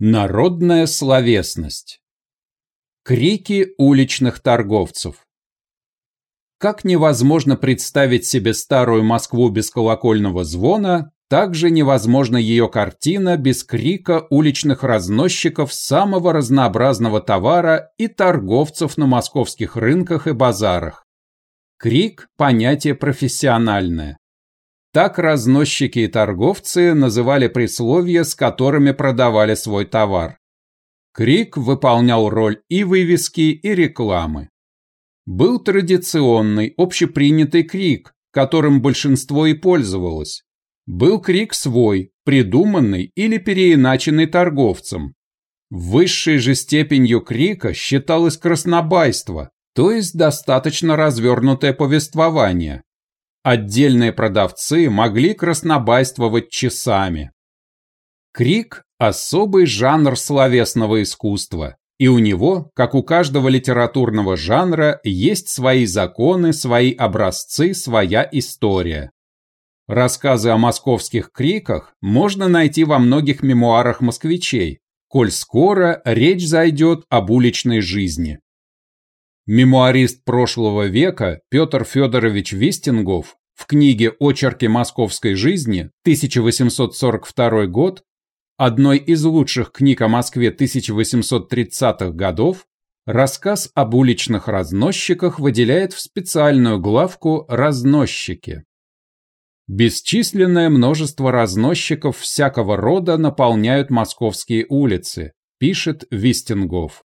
Народная словесность. Крики уличных торговцев. Как невозможно представить себе старую Москву без колокольного звона, так же невозможна ее картина без крика уличных разносчиков самого разнообразного товара и торговцев на московских рынках и базарах. Крик – понятие профессиональное. Так разносчики и торговцы называли присловия, с которыми продавали свой товар. Крик выполнял роль и вывески, и рекламы. Был традиционный, общепринятый крик, которым большинство и пользовалось. Был крик свой, придуманный или переиначенный торговцем. Высшей же степенью крика считалось краснобайство, то есть достаточно развернутое повествование, Отдельные продавцы могли краснобайствовать часами. Крик – особый жанр словесного искусства, и у него, как у каждого литературного жанра, есть свои законы, свои образцы, своя история. Рассказы о московских криках можно найти во многих мемуарах москвичей, коль скоро речь зайдет об уличной жизни. Мемуарист прошлого века Петр Федорович Вистингов в книге «Очерки московской жизни» 1842 год, одной из лучших книг о Москве 1830-х годов, рассказ об уличных разносчиках выделяет в специальную главку «Разносчики». Бесчисленное множество разносчиков всякого рода наполняют московские улицы, пишет Вистингов.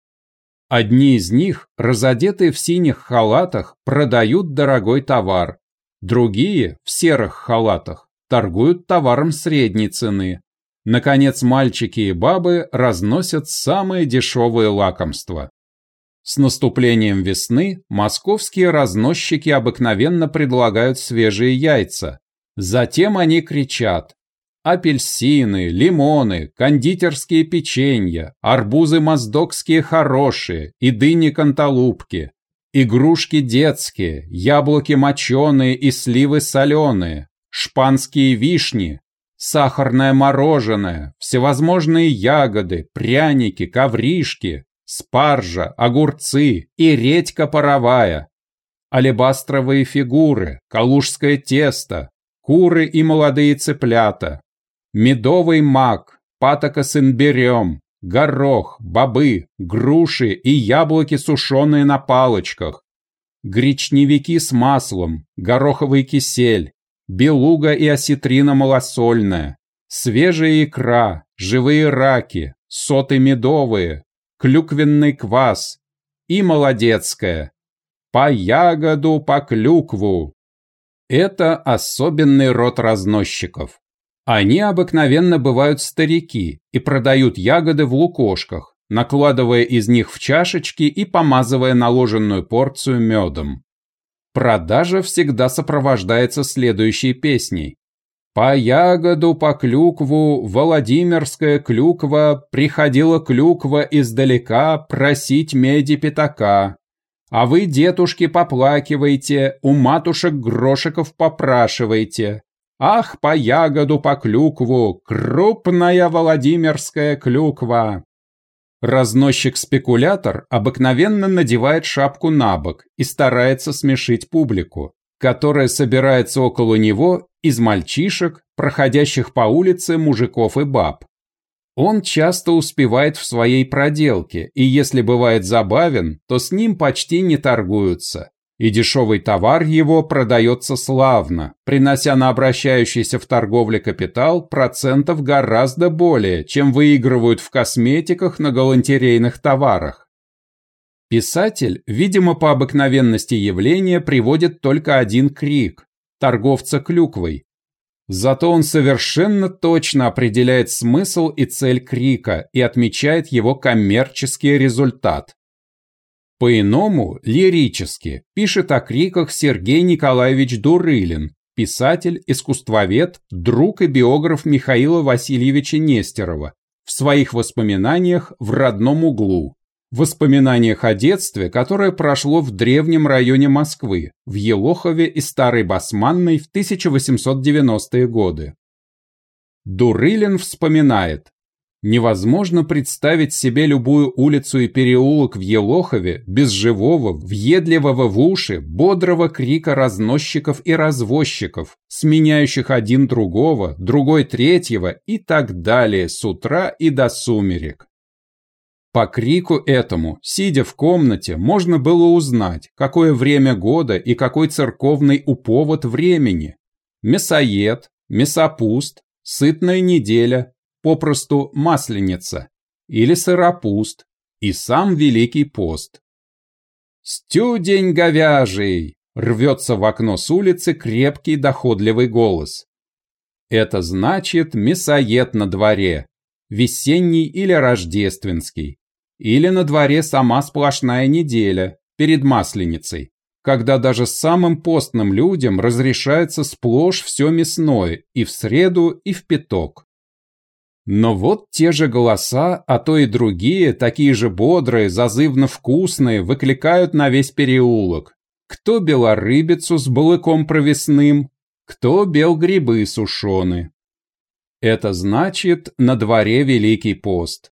Одни из них, разодетые в синих халатах, продают дорогой товар, другие, в серых халатах, торгуют товаром средней цены. Наконец, мальчики и бабы разносят самые дешевые лакомства. С наступлением весны московские разносчики обыкновенно предлагают свежие яйца. Затем они кричат Апельсины, лимоны, кондитерские печенья, арбузы моздокские хорошие и дыни-канталупки, игрушки детские, яблоки моченые и сливы соленые, шпанские вишни, сахарное мороженое, всевозможные ягоды, пряники, ковришки, спаржа, огурцы и редька паровая, алебастровые фигуры, калужское тесто, куры и молодые цыплята, медовый мак, патока с имбирем, горох, бобы, груши и яблоки сушеные на палочках, гречневики с маслом, гороховый кисель, белуга и осетрина малосольная, свежая икра, живые раки, соты медовые, клюквенный квас и молодецкая. По ягоду, по клюкву. Это особенный род разносчиков. Они обыкновенно бывают старики и продают ягоды в лукошках, накладывая из них в чашечки и помазывая наложенную порцию медом. Продажа всегда сопровождается следующей песней. По ягоду, по клюкву, Владимирская клюква, приходила клюква издалека просить меди пятака. А вы, детушки, поплакивайте, у матушек грошиков попрашивайте. Ах, по ягоду, по клюкву, крупная Владимирская клюква. Разносчик-спекулятор обыкновенно надевает шапку на бок и старается смешить публику, которая собирается около него из мальчишек, проходящих по улице мужиков и баб. Он часто успевает в своей проделке, и если бывает забавен, то с ним почти не торгуются и дешевый товар его продается славно, принося на обращающийся в торговле капитал процентов гораздо более, чем выигрывают в косметиках на галантерейных товарах. Писатель, видимо по обыкновенности явления, приводит только один крик – торговца клюквой. Зато он совершенно точно определяет смысл и цель крика и отмечает его коммерческий результат. По-иному, лирически, пишет о криках Сергей Николаевич Дурылин, писатель, искусствовед, друг и биограф Михаила Васильевича Нестерова, в своих воспоминаниях «В родном углу», воспоминаниях о детстве, которое прошло в древнем районе Москвы, в Елохове и Старой Басманной в 1890-е годы. Дурылин вспоминает. Невозможно представить себе любую улицу и переулок в Елохове без живого, въедливого в уши, бодрого крика разносчиков и развозчиков, сменяющих один другого, другой третьего и так далее с утра и до сумерек. По крику этому, сидя в комнате, можно было узнать, какое время года и какой церковный уповод времени. Мясоед, мясопуст, сытная неделя, попросту масленица, или сыропуст, и сам Великий пост. «Стюдень говяжий!» – рвется в окно с улицы крепкий доходливый голос. Это значит мясоед на дворе, весенний или рождественский, или на дворе сама сплошная неделя, перед Масленицей, когда даже самым постным людям разрешается сплошь все мясное и в среду, и в пяток. Но вот те же голоса, а то и другие, такие же бодрые, зазывно вкусные, выкликают на весь переулок. Кто белорыбицу с балыком провесным, кто бел грибы сушены. Это значит, на дворе Великий пост.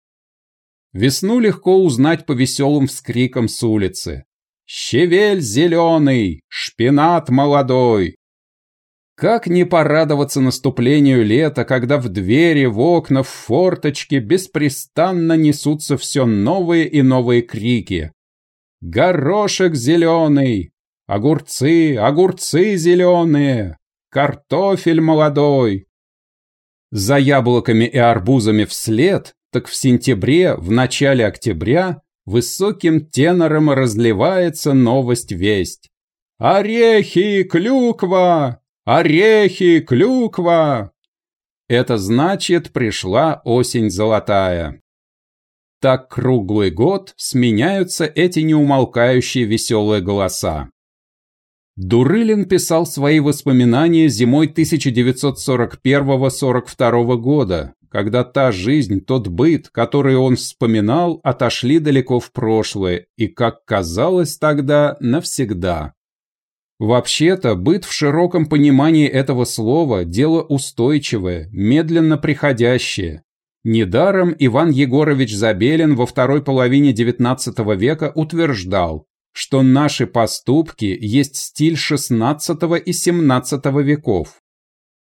Весну легко узнать по веселым вскрикам с улицы. «Щавель зеленый! Шпинат молодой! Как не порадоваться наступлению лета, когда в двери, в окна, в форточки беспрестанно несутся все новые и новые крики. «Горошек зеленый! Огурцы, огурцы зеленые! Картофель молодой!» За яблоками и арбузами вслед, так в сентябре, в начале октября, высоким тенором разливается новость-весть. «Орехи, клюква! Орехи, клюква!» Это значит, пришла осень золотая. Так круглый год сменяются эти неумолкающие веселые голоса. Дурылин писал свои воспоминания зимой 1941-42 года, когда та жизнь, тот быт, который он вспоминал, отошли далеко в прошлое и, как казалось тогда, навсегда. Вообще-то, быт в широком понимании этого слова – дело устойчивое, медленно приходящее. Недаром Иван Егорович Забелин во второй половине XIX века утверждал, что наши поступки есть стиль XVI и XVII веков.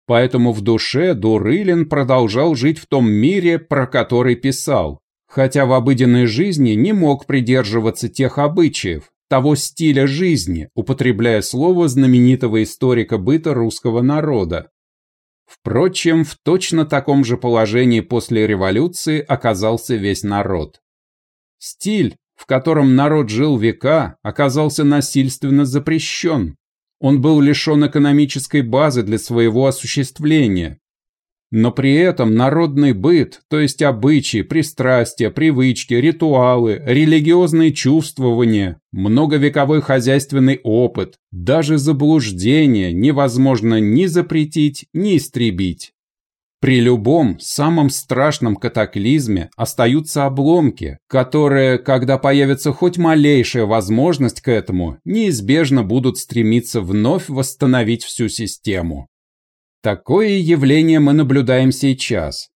Поэтому в душе Дурылин продолжал жить в том мире, про который писал, хотя в обыденной жизни не мог придерживаться тех обычаев, того стиля жизни, употребляя слово знаменитого историка быта русского народа. Впрочем, в точно таком же положении после революции оказался весь народ. Стиль, в котором народ жил века, оказался насильственно запрещен. Он был лишен экономической базы для своего осуществления, но при этом народный быт, то есть обычаи, пристрастия, привычки, ритуалы, религиозные чувствования, многовековой хозяйственный опыт, даже заблуждение невозможно ни запретить, ни истребить. При любом, самом страшном катаклизме остаются обломки, которые, когда появится хоть малейшая возможность к этому, неизбежно будут стремиться вновь восстановить всю систему. Такое явление мы наблюдаем сейчас.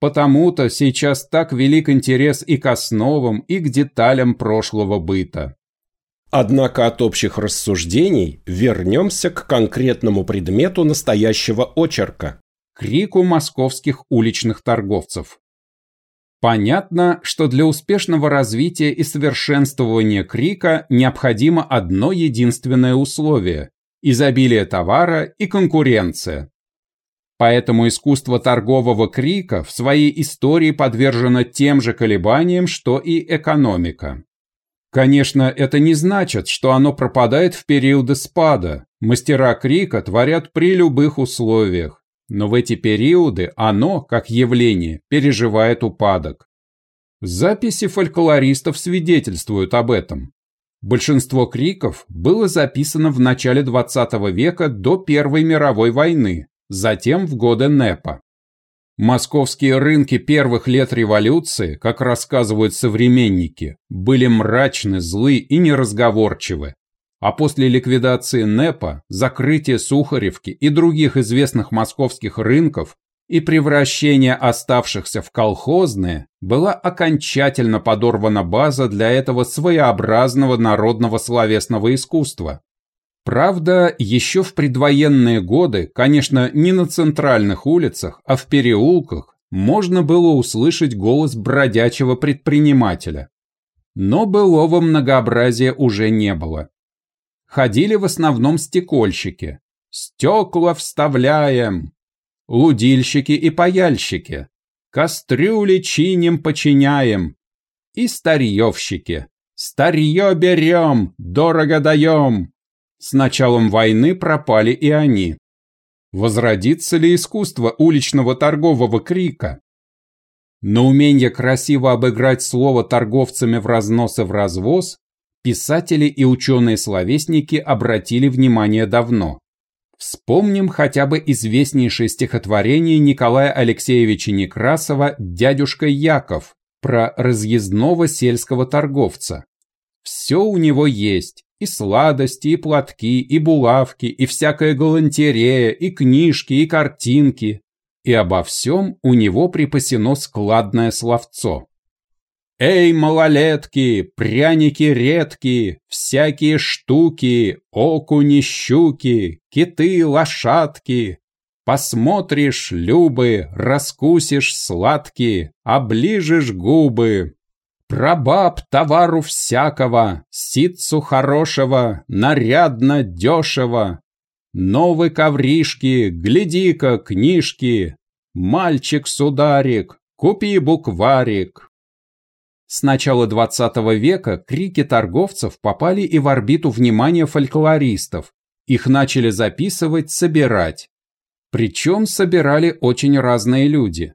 Потому-то сейчас так велик интерес и к основам, и к деталям прошлого быта. Однако от общих рассуждений вернемся к конкретному предмету настоящего очерка. Крику московских уличных торговцев. Понятно, что для успешного развития и совершенствования крика необходимо одно единственное условие – изобилие товара и конкуренция. Поэтому искусство торгового крика в своей истории подвержено тем же колебаниям, что и экономика. Конечно, это не значит, что оно пропадает в периоды спада. Мастера крика творят при любых условиях. Но в эти периоды оно, как явление, переживает упадок. Записи фольклористов свидетельствуют об этом. Большинство криков было записано в начале XX века до Первой мировой войны, затем в годы НЭПа. Московские рынки первых лет революции, как рассказывают современники, были мрачны, злы и неразговорчивы. А после ликвидации НЭПа, закрытия Сухаревки и других известных московских рынков, и превращение оставшихся в колхозные была окончательно подорвана база для этого своеобразного народного словесного искусства. Правда, еще в предвоенные годы, конечно, не на центральных улицах, а в переулках, можно было услышать голос бродячего предпринимателя. Но былого многообразия уже не было. Ходили в основном стекольщики. «Стекла вставляем!» Лудильщики и паяльщики. Кастрюли чиним, починяем. И старьевщики. Старье берем, дорого даем. С началом войны пропали и они. Возродится ли искусство уличного торгового крика? На умение красиво обыграть слово торговцами в разнос и в развоз писатели и ученые-словесники обратили внимание давно. Вспомним хотя бы известнейшее стихотворение Николая Алексеевича Некрасова «Дядюшка Яков» про разъездного сельского торговца. Все у него есть, и сладости, и платки, и булавки, и всякая галантерея, и книжки, и картинки. И обо всем у него припасено складное словцо. Эй, малолетки, пряники редкие, всякие штуки, окуни, щуки, киты, лошадки. Посмотришь, любы, раскусишь сладкие, оближешь губы. Прабаб товару всякого, ситцу хорошего, нарядно, дешево. Новые ковришки, гляди-ка, книжки. Мальчик-сударик, купи букварик. С начала 20 века крики торговцев попали и в орбиту внимания фольклористов. Их начали записывать, собирать. Причем собирали очень разные люди.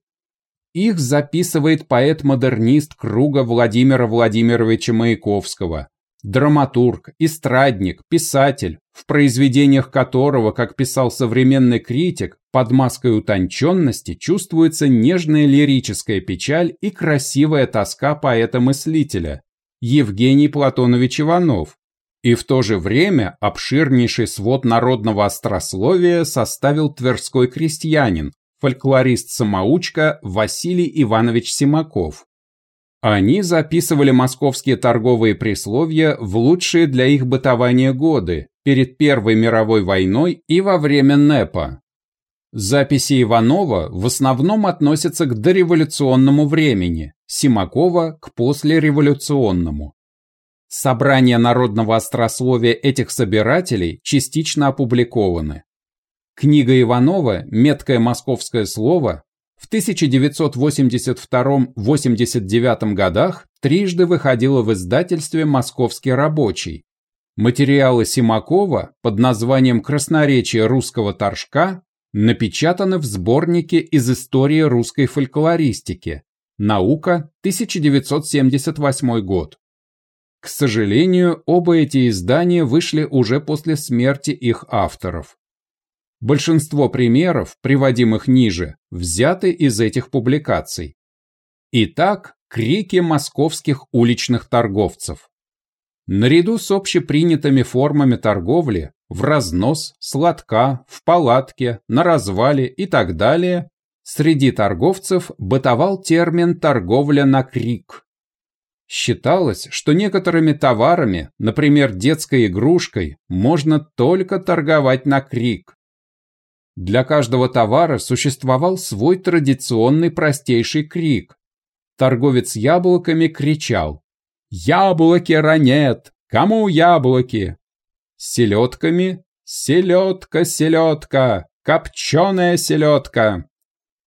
Их записывает поэт-модернист круга Владимира Владимировича Маяковского, драматург, эстрадник, писатель, в произведениях которого, как писал современный критик, под маской утонченности чувствуется нежная лирическая печаль и красивая тоска поэта-мыслителя. Евгений Платонович Иванов, и в то же время обширнейший свод народного острословия составил тверской крестьянин, фольклорист-самоучка Василий Иванович Симаков. Они записывали московские торговые присловия в лучшие для их бытования годы, перед Первой мировой войной и во время НЭПа. Записи Иванова в основном относятся к дореволюционному времени, Симакова к послереволюционному. Собрания народного острословия этих собирателей частично опубликованы. Книга Иванова «Меткое московское слово» в 1982-89 годах трижды выходила в издательстве «Московский рабочий». Материалы Симакова под названием «Красноречие русского торжка» напечатаны в сборнике из истории русской фольклористики «Наука, 1978 год». К сожалению, оба эти издания вышли уже после смерти их авторов. Большинство примеров, приводимых ниже, взяты из этих публикаций. Итак, крики московских уличных торговцев. Наряду с общепринятыми формами торговли в разнос, сладка, в палатке, на развале и так далее, среди торговцев бытовал термин «торговля на крик». Считалось, что некоторыми товарами, например, детской игрушкой, можно только торговать на крик. Для каждого товара существовал свой традиционный простейший крик. Торговец яблоками кричал «Яблоки ранет! Кому яблоки?» С селедками «Селедка, селедка! Копченая селедка!»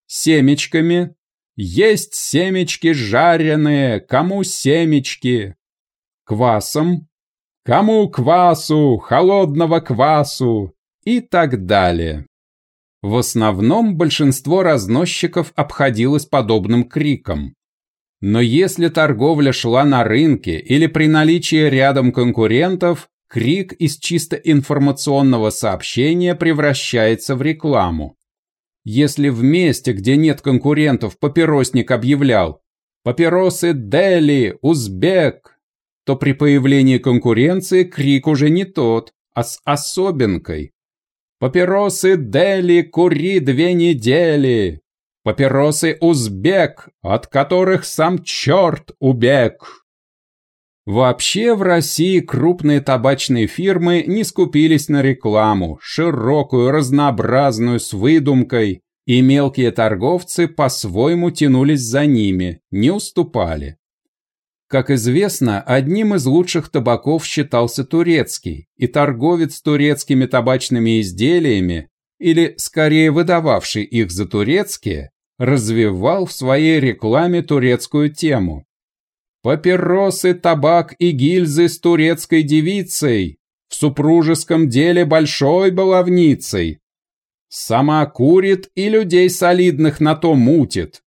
Семечками «Есть семечки жареные! Кому семечки?» Квасом «Кому квасу? Холодного квасу!» и так далее. В основном большинство разносчиков обходилось подобным криком. Но если торговля шла на рынке или при наличии рядом конкурентов, крик из чисто информационного сообщения превращается в рекламу. Если в месте, где нет конкурентов, папиросник объявлял «Папиросы Дели, Узбек», то при появлении конкуренции крик уже не тот, а с особенкой. Папиросы Дели, кури две недели. папиросы узбек, от которых сам черт убег. Вообще в России крупные табачные фирмы не скупились на рекламу, широкую, разнообразную, с выдумкой, и мелкие торговцы по-своему тянулись за ними, не уступали. Как известно, одним из лучших табаков считался турецкий, и торговец турецкими табачными изделиями, или скорее выдававший их за турецкие, развивал в своей рекламе турецкую тему. Папиросы, табак и гильзы с турецкой девицей, в супружеском деле большой баловницей. Сама курит и людей солидных на то мутит.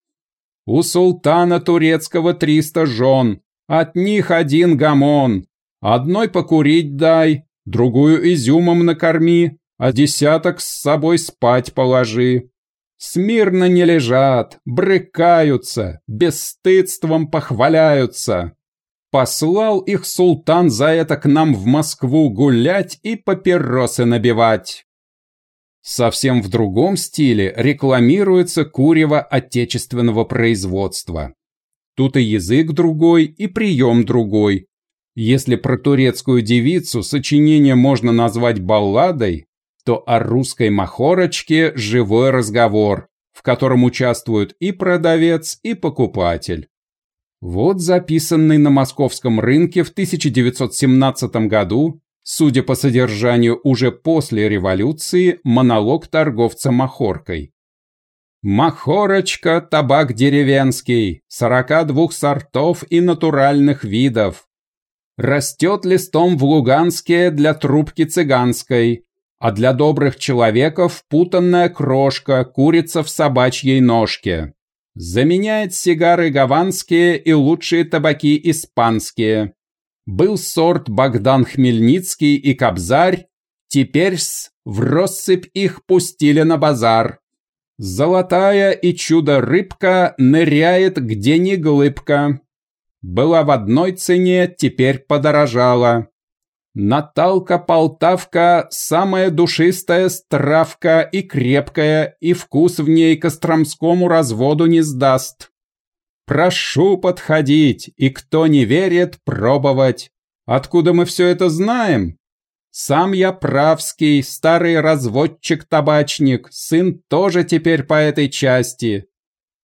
У султана турецкого триста жен, от них один гамон. Одной покурить дай, другую изюмом накорми, а десяток с собой спать положи. Смирно не лежат, брыкаются, бесстыдством похваляются. Послал их султан за это к нам в Москву гулять и папиросы набивать. Совсем в другом стиле рекламируется курево отечественного производства. Тут и язык другой, и прием другой. Если про турецкую девицу сочинение можно назвать балладой, то о русской махорочке живой разговор, в котором участвуют и продавец, и покупатель. Вот записанный на московском рынке в 1917 году, судя по содержанию уже после революции, монолог торговца махоркой. Махорочка – табак деревенский, 42 сортов и натуральных видов. Растет листом в Луганске для трубки цыганской, а для добрых человеков путанная крошка, курица в собачьей ножке. Заменяет сигары гаванские и лучшие табаки испанские. Был сорт Богдан Хмельницкий и Кобзарь, теперь с в россыпь их пустили на базар. Золотая и чудо-рыбка ныряет, где не глыбка. Была в одной цене, теперь подорожала. Наталка-полтавка – самая душистая стравка и крепкая, и вкус в ней костромскому разводу не сдаст. Прошу подходить, и кто не верит, пробовать. Откуда мы все это знаем? Сам я правский, старый разводчик-табачник, сын тоже теперь по этой части.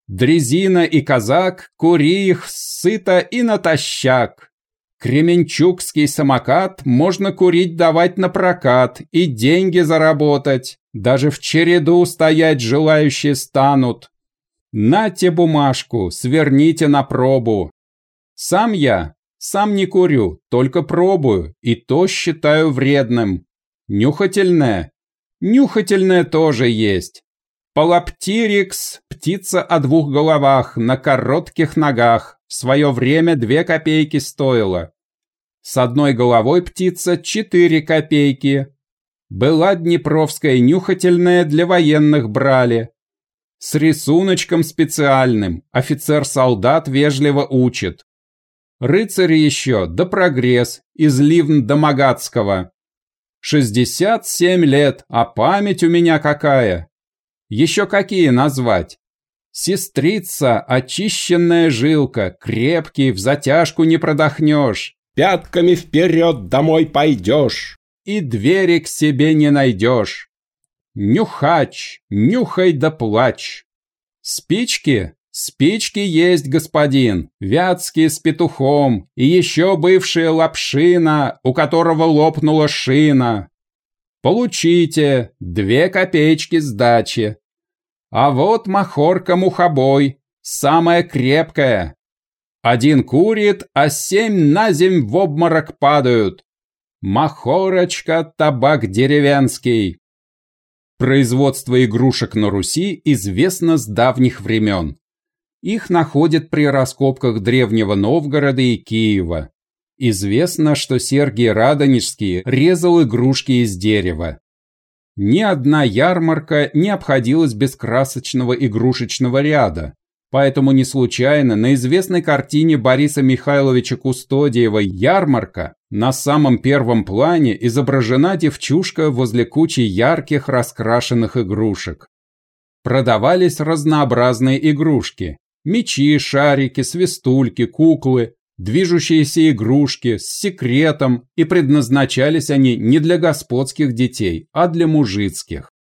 Дрезина и казак, кури их сыто и натощак. Кременчугский самокат можно курить давать на прокат и деньги заработать. Даже в череду стоять желающие станут. Нате бумажку, сверните на пробу. Сам я сам не курю, только пробую, и то считаю вредным. Нюхательное? Нюхательное тоже есть. Палаптирикс – птица о двух головах, на коротких ногах. В свое время две копейки стоила. С одной головой птица – четыре копейки. Была днепровская нюхательная, для военных брали. С рисуночком специальным, офицер-солдат вежливо учит. Рыцарь еще, да прогресс, из Ливн до. Шестьдесят семь лет, а память у меня какая. Еще какие назвать? Сестрица, очищенная жилка, крепкий, в затяжку не продохнешь. Пятками вперед домой пойдешь. И двери к себе не найдешь. Нюхач, нюхай да плачь. Спички Спички есть, господин, вятские с петухом, и еще бывшая лапшина, у которого лопнула шина. Получите две копеечки сдачи. А вот махорка-мухобой, самая крепкая. Один курит, а семь на земь в обморок падают. Махорочка, табак деревенский. Производство игрушек на Руси известно с давних времен. Их находят при раскопках Древнего Новгорода и Киева. Известно, что Сергий Радонежский резал игрушки из дерева. Ни одна ярмарка не обходилась без красочного игрушечного ряда, поэтому не случайно на известной картине Бориса Михайловича Кустодиева «Ярмарка» на самом первом плане изображена девчушка возле кучи ярких раскрашенных игрушек. Продавались разнообразные игрушки. Мечи, шарики, свистульки, куклы, движущиеся игрушки с секретом, и предназначались они не для господских детей, а для мужицких.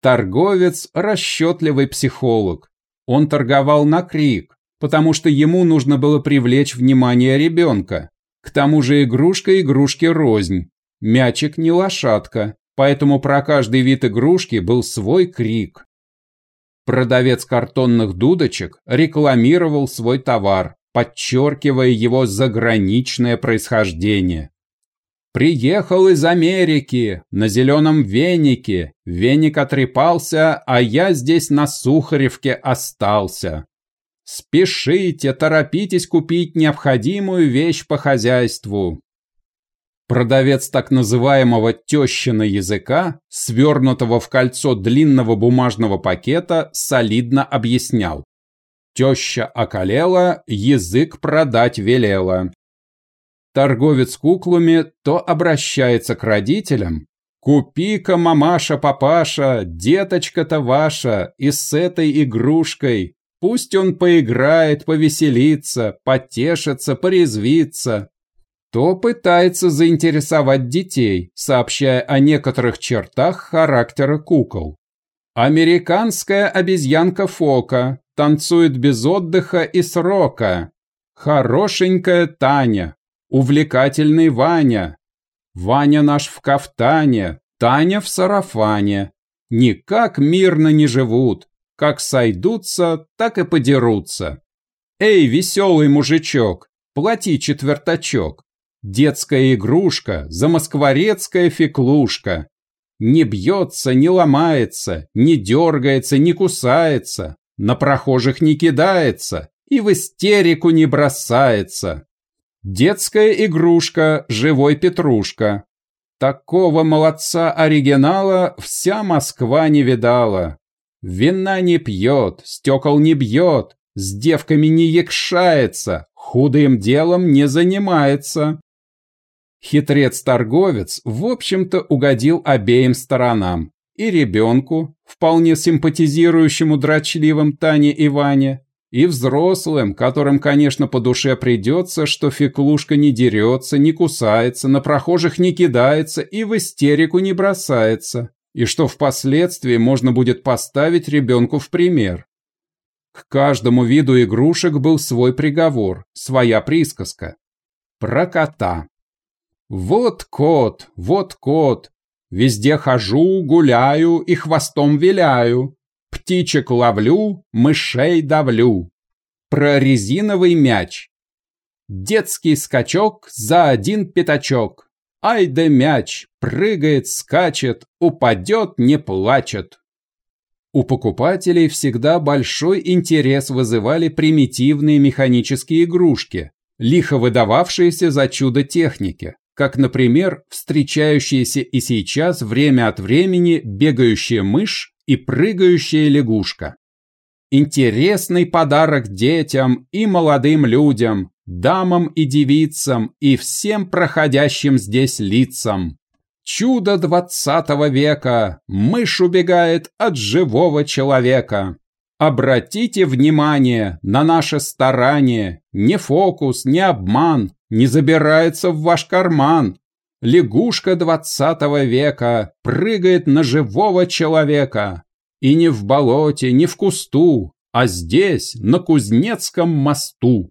Торговец – расчетливый психолог. Он торговал на крик, потому что ему нужно было привлечь внимание ребенка. К тому же игрушка игрушки рознь. Мячик не лошадка, поэтому про каждый вид игрушки был свой крик. Продавец картонных дудочек рекламировал свой товар, подчеркивая его заграничное происхождение. Приехал из Америки, на зеленом венике. Веник отрепался, а я здесь на Сухаревке остался. Спешите, торопитесь купить необходимую вещь по хозяйству. Продавец так называемого тещина языка, свернутого в кольцо длинного бумажного пакета, солидно объяснял. Теща околела, язык продать велела. Торговец куклами то обращается к родителям. «Купи-ка, мамаша-папаша, деточка-то ваша, и с этой игрушкой. Пусть он поиграет, повеселится, потешится, порезвится». То пытается заинтересовать детей, сообщая о некоторых чертах характера кукол. Американская обезьянка Фока танцует без отдыха и срока. Хорошенькая Таня, увлекательный Ваня. Ваня наш в кафтане, Таня в сарафане. Никак мирно не живут, как сойдутся, так и подерутся. Эй, веселый мужичок, плати четвертачок. Детская игрушка, замоскворецкая феклушка. Не бьется, не ломается, не дергается, не кусается, на прохожих не кидается и в истерику не бросается. Детская игрушка «Живой Петрушка». Такого молодца-оригинала вся Москва не видала. Вина не пьет, стекол не бьет, с девками не якшается, худым делом не занимается. Хитрец-торговец, в общем-то, угодил обеим сторонам. И ребенку, вполне симпатизирующему дрочливым Тане и Ване, и взрослым, которым, конечно, по душе придется, что феклушка не дерется, не кусается, на прохожих не кидается и в истерику не бросается, и что впоследствии можно будет поставить ребенку в пример. К каждому виду игрушек был свой приговор, своя присказка. Про кота. Вот кот, вот кот, везде хожу, гуляю и хвостом виляю, Птичек ловлю, мышей давлю. Про резиновый мяч. Детский скачок за один пятачок. Ай да мяч, прыгает, скачет, упадет, не плачет. У покупателей всегда большой интерес вызывали примитивные механические игрушки, лихо выдававшиеся за чудо техники, как, например, встречающиеся и сейчас время от времени бегающая мышь и прыгающая лягушка. Интересный подарок детям и молодым людям, дамам и девицам и всем проходящим здесь лицам. Чудо двадцатого века, мышь убегает от живого человека. Обратите внимание на наше старание, не фокус, не обман, не забирается в ваш карман, Лягушка двадцатого века прыгает на живого человека. И не в болоте, не в кусту, а здесь, на Кузнецком мосту.